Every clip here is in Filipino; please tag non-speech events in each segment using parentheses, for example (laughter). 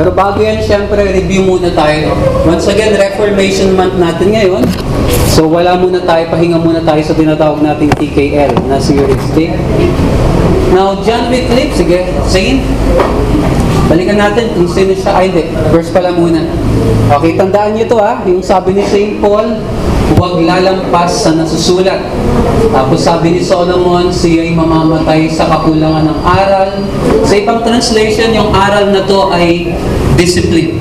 Pero bago yan, syempre, review muna tayo. Once again, Reformation Month natin ngayon. So wala muna tayo, pahinga muna tayo sa tinatawag nating TKL na series. Okay? Now, John Wycliffe, sige, Saint, balikan natin kung sino siya. Ay, hindi. Verse pala muna. Okay, tandaan niyo to ha. Yung sabi ni St. Paul, huwag lalampas sa nasusulat. Tapos sabi ni Solomon, siya'y mamamatay sa kakulangan ng aral. Sa ibang translation, yung aral na to ay discipline.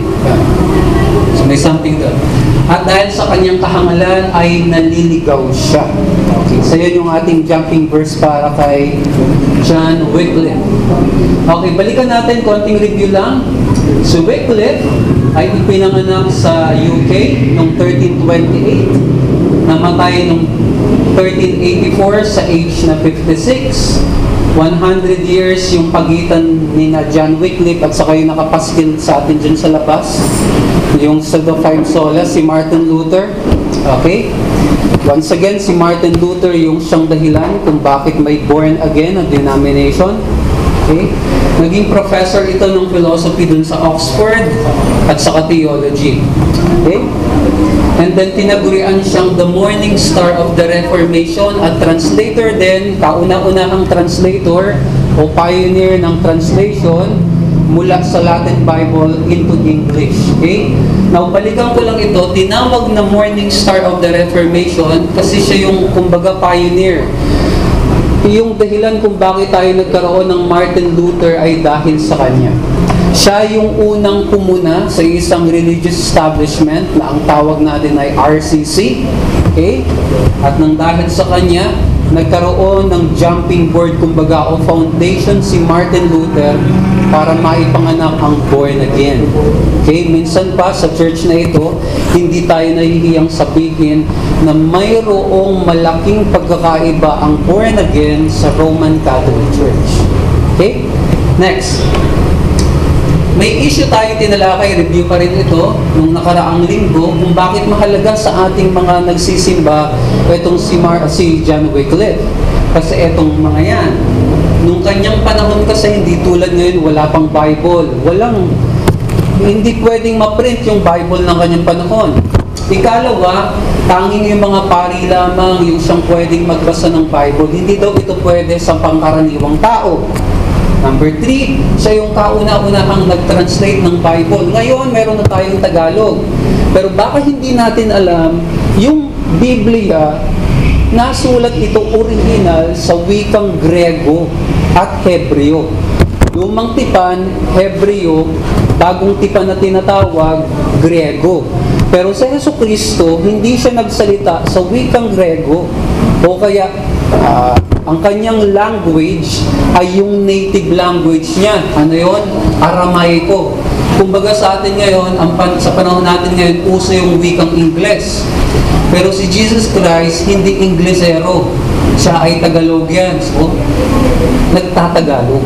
So may something doon. At dahil sa kanyang kahangalan ay naliligaw siya. Okay, so yun yung ating jumping verse para kay John Wycliffe. Okay, balikan natin, konting review lang. Si Wycliffe ay ipinanganak sa UK noong 1328. Namatay noong 1384 sa age na 56. 100 years yung pagitan ni na John Wycliffe at saka yung nakapaskil sa atin dyan sa labas. Yung sa The Five Solas, si Martin Luther. Okay? Once again, si Martin Luther yung siyang dahilan kung bakit may born again na denomination. Okay? Naging professor ito ng philosophy dun sa Oxford at saka theology. Okay? And then tinagurian siyang the morning star of the Reformation at translator din, kauna-unahang translator o pioneer ng translation mula sa Latin Bible into English. Okay? Now, balikan ko lang ito, tinawag na morning star of the Reformation kasi siya yung kumbaga pioneer. Yung dahilan kung bakit tayo nagkaroon ng Martin Luther ay dahil sa kanya. Siya yung unang kumuna sa isang religious establishment na ang tawag natin ay RCC. Okay? At nang dahil sa kanya, nagkaroon ng jumping board kumbaga o foundation si Martin Luther para maipanganak ang born again. Okay, minsan pa sa church na ito, hindi tayo nahihiyang sabihin na mayroong malaking pagkakaiba ang born again sa Roman Catholic Church. Okay? Next. May issue tayo tinalakay, review pa rin ito, nung nakaraang linggo, kung bakit mahalaga sa ating mga nagsisimba itong si, Mar si John Wycliffe. Kasi itong mga yan, nung kanyang panahon kasi hindi tulad ngayon, wala pang Bible. Walang, hindi pwedeng ma-print yung Bible ng kanyang panahon. Ikalawa, tanging yung mga pari lamang yung siyang pwedeng magbasa ng Bible. Hindi daw ito pwede sa pangkaraniwang tao. Number three, siya yung kauna-unahang nag-translate ng Bible. Ngayon, meron na tayong Tagalog. Pero baka hindi natin alam, yung Biblia, nasulat ito original sa wikang Grego at Hebreo. Lumang tipan, Hebreo, bagong tipan na tinatawag, Grego. Pero sa Yeso Kristo, hindi siya nagsalita sa wikang Grego o kaya ah, ang kanyang language ay yung native language niya. Ano yon? Aramaiko. Kumbaga sa atin ngayon, ang pan, sa panahon natin ngayon, uso yung wikang Ingles. Pero si Jesus Christ, hindi Inglesero. Siya ay Tagalog yan. So, nagtatagalog.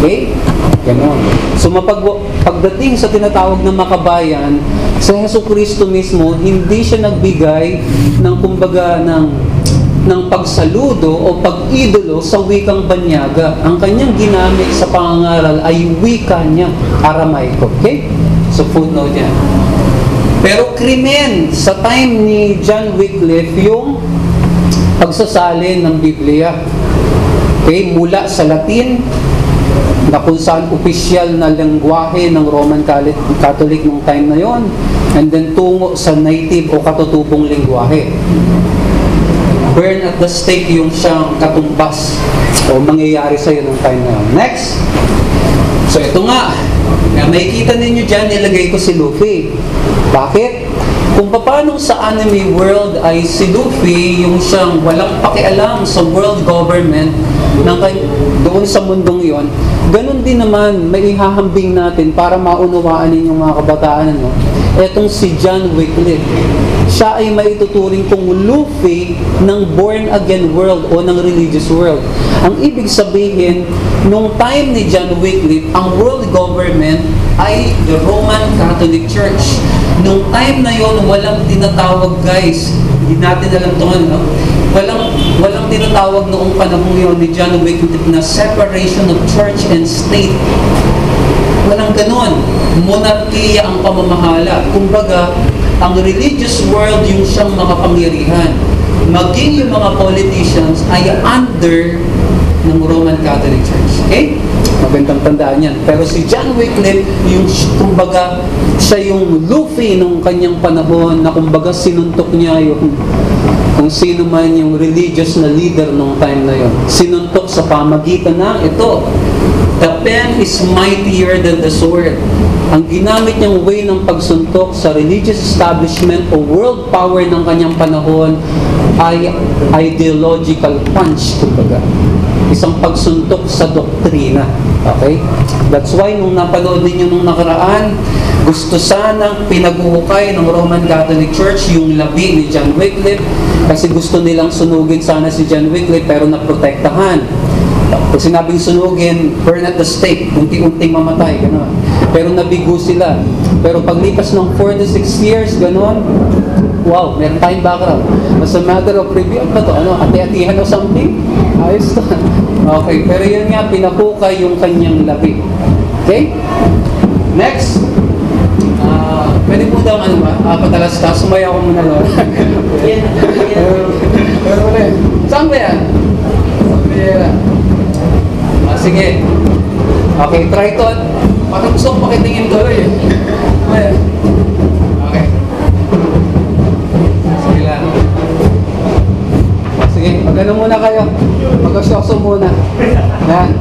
Okay? Ganon. So mapag pagdating sa tinatawag na makabayan, sa Heso Kristo mismo, hindi siya nagbigay ng kumbaga ng ng pagsaludo o pag-idolo sa wikang banyaga. Ang kanyang ginamit sa pangangaral ay wika niya, Aramaico. Okay? So footnote yan. Pero krimen sa time ni John Wycliffe yung pagsasalin ng Biblia. Okay? Mula sa Latin, na kung saan opisyal na lengguwahe ng Roman Catholic nung time na yon and then tungo sa native o katutubong lengguwahe burn at the stake yung siyang katumbas o mangyayari sa'yo ng time na yun. Next. So ito nga, na makikita ninyo dyan, nilagay ko si Luffy. Bakit? Kung paano sa anime world ay si Luffy, yung siyang walang pakialam sa world government, ng, doon sa mundong yon, ganun din naman, may ihahambing natin para maunawaan ninyong mga kabataan, ano, etong si John Wycliffe. Siya ay maituturing kong Luffy ng born-again world o ng religious world. Ang ibig sabihin, nung time ni John Wycliffe, ang world government ay the Roman Catholic Church. Nung time na yon walang tinatawag guys, hindi natin alam ito no? Walang, walang tinatawag noong panahon yon ni John Wycliffe na separation of church and state. Walang ganon. monarkiya ang pamamahala. Kumbaga, ang religious world yung siyang makapangyarihan. Maging yung mga politicians ay under ng Roman Catholic Church. Okay? Magandang tandaan yan. Pero si John Wycliffe, yung kumbaga, siya yung Luffy nung kanyang panahon na kumbaga sinuntok niya yung kung sino man yung religious na leader nung time na yon. Sinuntok sa pamagitan ng ito. The pen is mightier than the sword. Ang ginamit niyang way ng pagsuntok sa religious establishment o world power ng kanyang panahon ay ideological punch, kumbaga isang pagsuntok sa doktrina. Okay? That's why nung napanood ninyo nung nakaraan, gusto sanang pinaguhukay ng Roman Catholic Church yung labi ni John Wycliffe kasi gusto nilang sunugin sana si John Wycliffe pero naprotektahan. Pag sinabing sunugin, burn at the stake, unti-unting mamatay, gano'n. Pero nabigo sila. Pero paglipas ng 4 to 6 years, gano'n, wow, meron tayong background. As a matter of review, ano to? Ano, ati-atihan o something? Ayos to. (laughs) Okay, pero yun nga, pinapukay yung kanyang labi. Okay? Next. Uh, pwede po daw ano ba? Uh, patalas ka, sumaya ako muna doon. (laughs) Pero ulit. Saan ba yan? Sa Ah, sige. Okay, try to. Parang gusto kong pakitingin tuloy eh. Okay. Sige lang. Muna kayo. Mag-asyoso muna. Yan.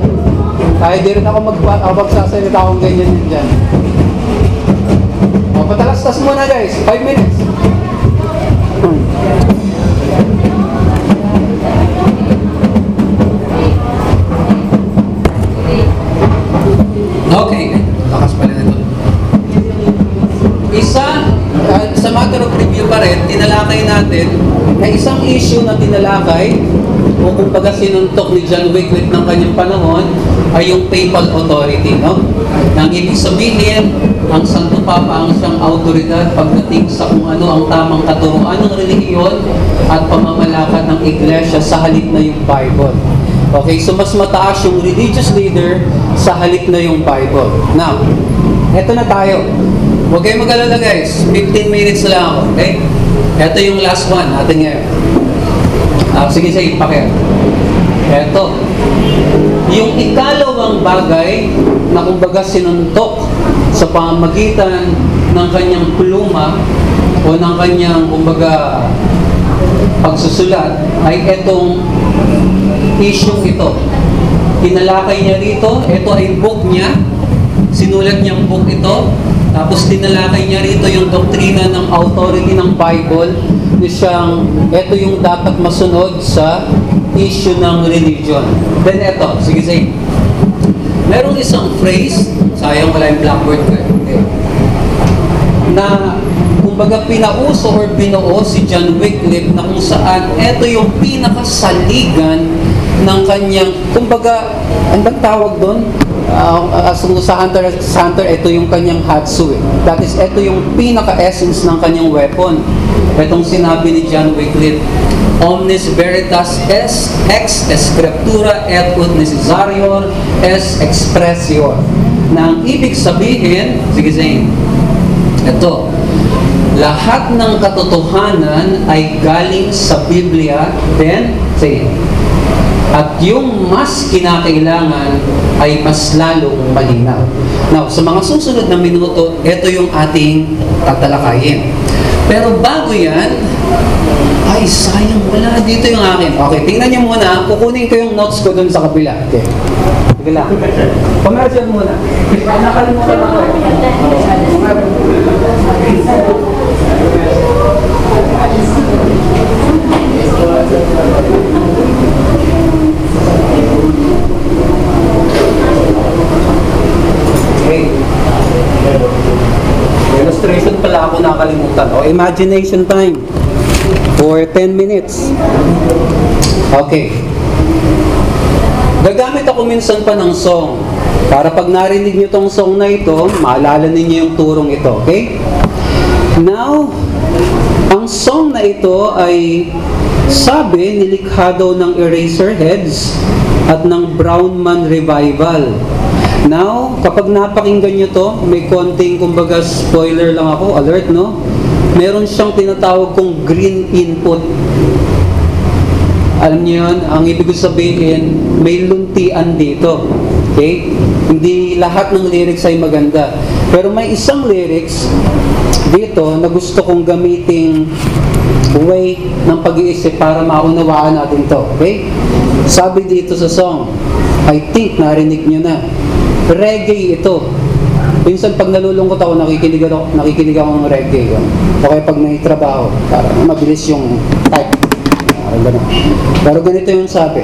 Tayo di rin ako mag-abagsasalita akong ganyan yun dyan. O, patalastas muna guys. 5 minutes. Hmm. Matter of review pa rin, tinalakay natin na isang issue na tinalakay o kumbaga sinuntok ni John Wycliffe ng kanyang panahon ay yung papal authority. No? Nang ibig sabihin, ang Santo Papa ang siyang autoridad pagdating sa kung ano ang tamang katuruan ng relihiyon at pamamalakad ng iglesia sa halip na yung Bible. Okay, so mas mataas yung religious leader sa halip na yung Bible. Now, eto na tayo. Huwag kayong mag-alala guys. 15 minutes na lang ako. Okay? Ito yung last one natin ngayon. Uh, sige, sige, pakir. Ito. Yung ikalawang bagay na kumbaga sinuntok sa pamagitan ng kanyang pluma o ng kanyang kumbaga pagsusulat ay itong issue ito. Tinalakay niya rito, ito ay book niya, sinulat niyang book ito, tapos tinalakay niya rito yung doktrina ng authority ng Bible na siyang, ito yung dapat masunod sa issue ng religion. Then ito, sige say, merong isang phrase, sayang wala yung blackboard ko eh, na kumbaga pinauso or binuo si John Wycliffe na kung saan ito yung pinakasaligan ng kanyang, kumbaga, ang tawag doon? Uh, sa Hunter, sa Hunter, ito yung kanyang hatsu eh. That is, ito yung pinaka-essence ng kanyang weapon. Itong sinabi ni John Wycliffe, Omnis veritas es ex scriptura et ut necessarior es expressio. Na ang ibig sabihin, sige Zane, ito, lahat ng katotohanan ay galing sa Biblia, then, say, at yung mas kinakailangan ay mas lalong malinaw. Now, sa mga susunod na minuto, ito yung ating tatalakayin. Pero bago yan, ay sayang, wala dito yung akin. Okay, tingnan niyo muna, kukunin ko yung notes ko dun sa kabila. Okay. Sige lang. Commercial muna. Nakalimutan ako eh. Okay. Illustration pala ako nakalimutan. O, imagination time. For 10 minutes. Okay. Gagamit ako minsan pa ng song. Para pag narinig nyo tong song na ito, maalala ninyo yung turong ito. Okay? Now, ang song na ito ay sabi, nilikha daw ng Eraserheads at ng Brown Man Revival. Now, kapag napakinggan nyo to, may konting, kumbaga, spoiler lang ako, alert, no? Meron siyang tinatawag kong green input. Alam niyo yun, ang ibig sabihin, may luntian dito. Okay? Hindi lahat ng lyrics ay maganda. Pero may isang lyrics dito na gusto kong gamiting way ng pag-iisip para maunawaan natin to. Okay? Sabi dito sa song, I think narinig nyo na. Reggae ito. Minsan pag nalulungkot ako, nakikinig ako, nakikinig ako ng reggae. Ganun. O kaya pag may trabaho, para mabilis yung type. Parang ganun. Pero ganito yung sabi.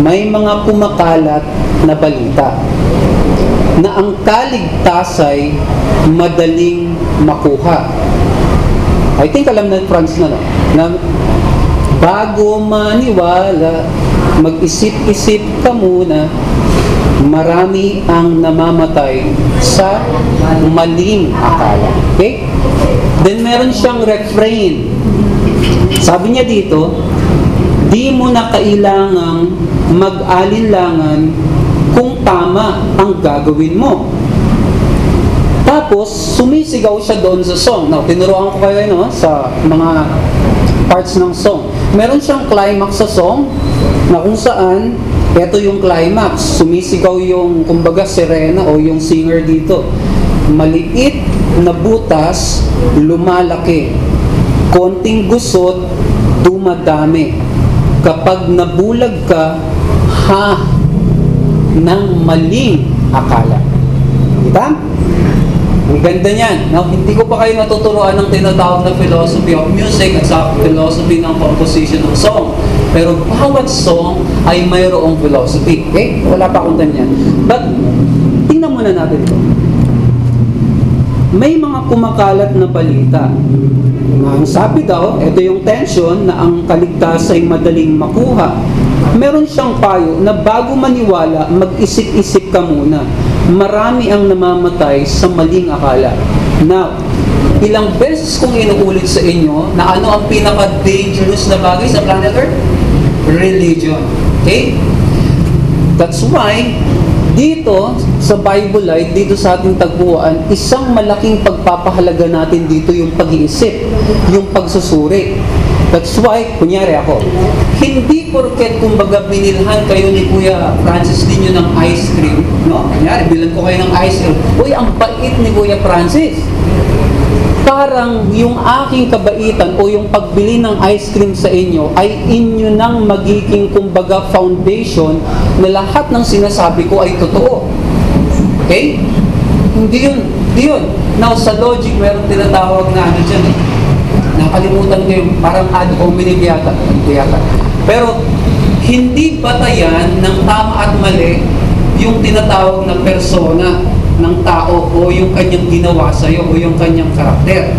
May mga kumakalat na balita na ang kaligtasay madaling makuha. I think alam na Franz na, no? na bago maniwala, mag-isip-isip ka muna, marami ang namamatay sa maling akala. Okay? Then meron siyang refrain. Sabi niya dito, di mo na kailangang mag-alinlangan kung tama ang gagawin mo. Tapos, sumisigaw siya doon sa song. Now, tinuruan ko kayo no, sa mga parts ng song. Meron siyang climax sa song na kung saan ito yung climax. Sumisigaw yung, kumbaga, sirena o yung singer dito. Maliit na butas, lumalaki. Konting gusot, dumadami. Kapag nabulag ka, ha, ng maling akala. Diba? Ang ganda niyan. Now, hindi ko pa kayo natuturuan ng tinatawag na philosophy of music at sa philosophy ng composition ng song. Pero bawat song ay mayroong philosophy. Okay? Wala pa akong ganyan. But, tingnan muna natin ito. May mga kumakalat na balita. Ang sabi daw, ito yung tension na ang kaligtas ay madaling makuha. Meron siyang payo na bago maniwala, mag-isip-isip ka muna. Marami ang namamatay sa maling akala. Now, ilang beses kong inuulit sa inyo na ano ang pinaka-dangerous na bagay sa planet Earth? Religion. Okay? That's why, dito sa Bible Light, dito sa ating tagpuan, isang malaking pagpapahalaga natin dito yung pag-iisip, yung pagsusuri. That's why, kunyari ako, hindi porket kumbaga binilhan kayo ni Kuya Francis ninyo ng ice cream, no? Kunyari, bilan ko kayo ng ice cream. Uy, ang bait ni Kuya Francis. Parang yung aking kabaitan o yung pagbili ng ice cream sa inyo ay inyo nang magiging kumbaga foundation na lahat ng sinasabi ko ay totoo. Okay? Hindi yun. Hindi yun. Now, sa logic, meron tinatawag na ano dyan eh. Nakalimutan ko yung parang ad hominem yata. Yata. Pero, hindi batayan ng tama at mali yung tinatawag na persona ng tao o yung kanyang ginawa sa iyo o yung kanyang karakter.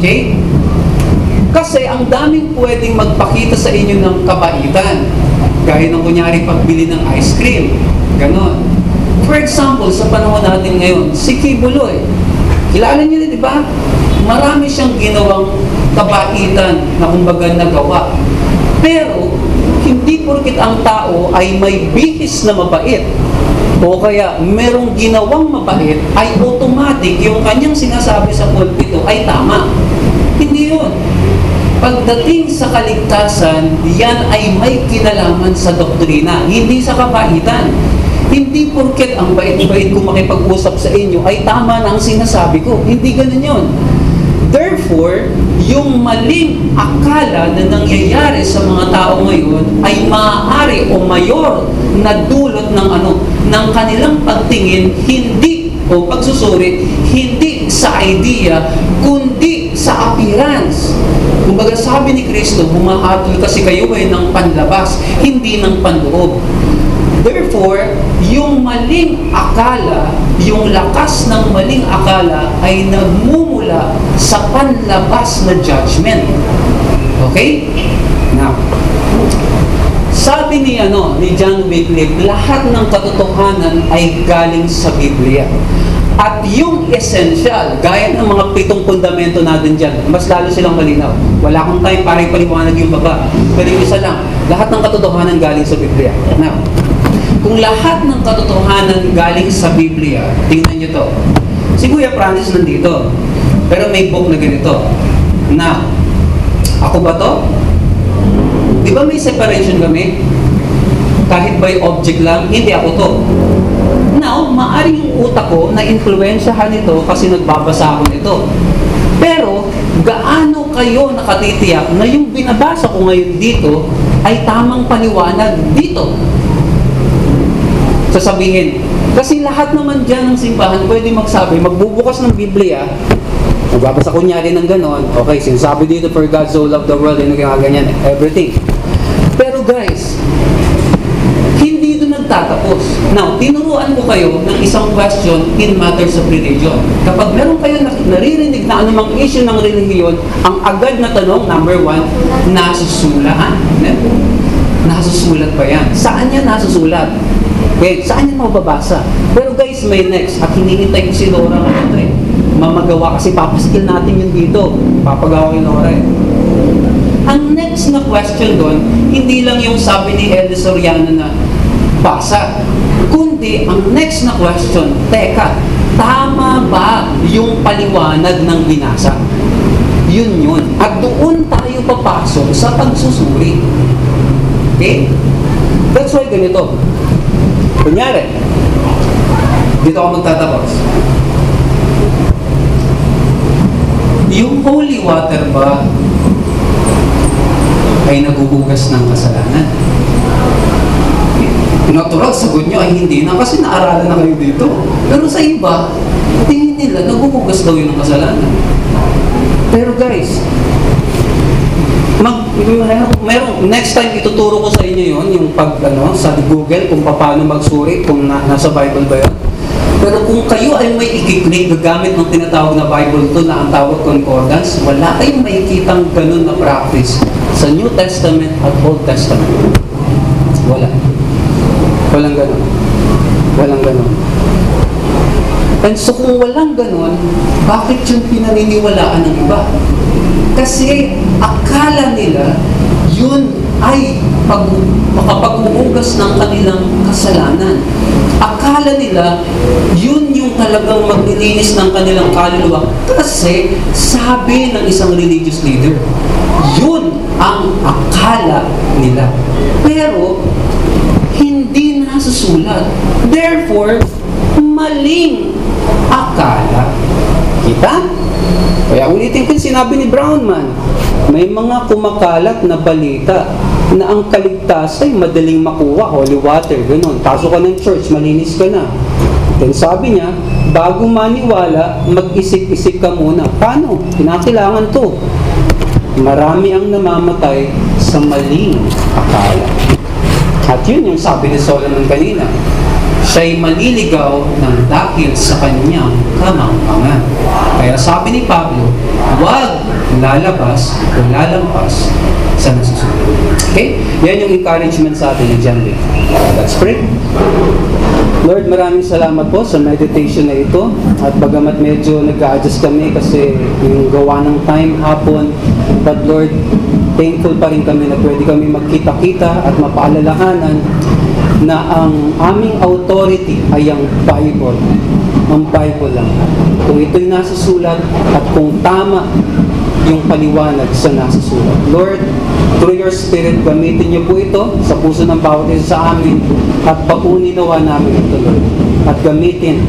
Okay? Kasi ang daming pwedeng magpakita sa inyo ng kabaitan. Gaya ng kunyari pagbili ng ice cream. Ganon. For example, sa panahon natin ngayon, si Kibuloy. Kilala niyo din, di ba? Marami siyang ginawang kabaitan na kumbaga nagawa. Pero, hindi porkit ang tao ay may bihis na mabait o kaya merong ginawang mabait ay automatic yung kanyang sinasabi sa pulpito ay tama. Hindi yun. Pagdating sa kaligtasan, yan ay may kinalaman sa doktrina, hindi sa kabaitan. Hindi porket ang bait-bait ko makipag-usap sa inyo ay tama na ang sinasabi ko. Hindi ganun yun. Therefore, yung maling akala na nangyayari sa mga tao ngayon ay maaari o mayor na dulot ng ano ng kanilang pagtingin hindi o pagsusuri hindi sa idea kundi sa appearance. Kumbaga sabi ni Kristo, humahatol kasi kayo ay ng panlabas, hindi ng panloob. Therefore, yung maling akala, yung lakas ng maling akala ay nagmumula sa panlabas na judgment. Okay? Now, sabi ni ano ni John Wycliffe, lahat ng katotohanan ay galing sa Biblia. At yung essential, gaya ng mga pitong fundamento natin dyan, mas lalo silang malinaw. Wala akong time para ipaliwanag yung baba. Pero yung isa lang, lahat ng katotohanan galing sa Biblia. Now, kung lahat ng katotohanan galing sa Biblia, tingnan nyo to. Si Kuya Francis nandito, pero may book na ganito. Now, ako ba to? Di ba may separation kami? Kahit by object lang, hindi ako to. Now, maaaring yung utak ko na influensyahan ito kasi nagbabasa ako nito. Pero, gaano kayo nakatitiyak na yung binabasa ko ngayon dito ay tamang paliwanag dito? Sasabihin, kasi lahat naman dyan ng simbahan pwede magsabi, magbubukas ng Biblia, magbabasa kunyari ng ganon, okay, sinasabi dito, for God so loved the world, yun ang ganyan, everything. Pero guys, hindi doon nagtatapos. Now, tinuruan ko kayo ng isang question in matters of religion. Kapag meron kayo na, naririnig na anumang issue ng religion, ang agad na tanong, number one, nasusulaan. Nasusulat ba yan? Saan yan nasusulat? Okay, saan yan mababasa? Pero guys, may next. At hinihintay ko si Laura kanito eh. Mamagawa kasi papaskil natin yun dito. Papagawa kay eh. Ang next na question doon, hindi lang yung sabi ni Elde Soriano na basa, kundi ang next na question, teka, tama ba yung paliwanag ng binasa? Yun yun. At doon tayo papasok sa pagsusuri. Okay? That's why ganito. Kunyari, dito ako magtatapos. Yung holy water ba ay naguhugas ng kasalanan? Natural, sagot nyo ay hindi na kasi naaralan na kayo dito. Pero sa iba, tingin nila, naguhugas daw yun ng kasalanan. Pero guys, mag, meron, next time ituturo ko sa inyo yon yung pag, ano, sa Google, kung paano magsuri, kung na, nasa Bible ba yun. Pero kung kayo ay may ikiklik gagamit ng tinatawag na Bible to na ang tawag concordance, wala kayong makikitang ganun na practice sa New Testament at Old Testament. Wala. Walang ganun. Walang ganun. And so kung walang ganun, bakit yung pinaniniwalaan ng iba? Kasi akala nila yun ay pag, makapag-uugas ng kanilang kasalanan. Akala nila yun yung talagang maglilinis ng kanilang kaluluwa. Kasi sabi ng isang religious leader, yun ang akala nila. Pero hindi nasusulat. Therefore, maling akala. Kita? Kaya ulitin ko sinabi ni Brownman, may mga kumakalat na balita na ang kaligtas ay madaling makuha, holy water, ganun. Pasok ka ng church, malinis ka na. Then sabi niya, bago maniwala, mag-isip-isip ka muna. Paano? Kinakailangan to. Marami ang namamatay sa maling akala. At yun yung sabi ni Solomon kanina. Siya'y maliligaw ng dakil sa kanyang kamangkangan. Kaya sabi ni Pablo, huwag lalabas o lalampas sa nasusunod. Okay? Yan yung encouragement sa atin ni John Vic. Let's pray. Lord, maraming salamat po sa meditation na ito. At bagamat medyo nag-adjust kami kasi yung gawa ng time hapon. But Lord, thankful pa rin kami na pwede kami magkita-kita at mapaalalahanan na ang aming authority ay ang Bible. Ang Bible lang. Kung ito'y nasa sulat at kung tama yung paliwanag sa nasa sulat. Lord, through your Spirit, gamitin niyo po ito sa puso ng bawat isa sa amin at pauninawa namin ito, Lord. At gamitin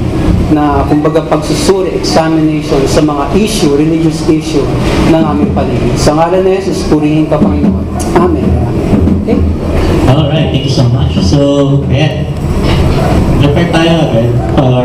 na kumbaga pagsusuri, examination sa mga issue, religious issue ng aming paligid. Sa ngalan na Jesus, purihin ka, Panginoon. Amen. Okay? Alright, thank you so much. So, ayan. Prepare tayo agad for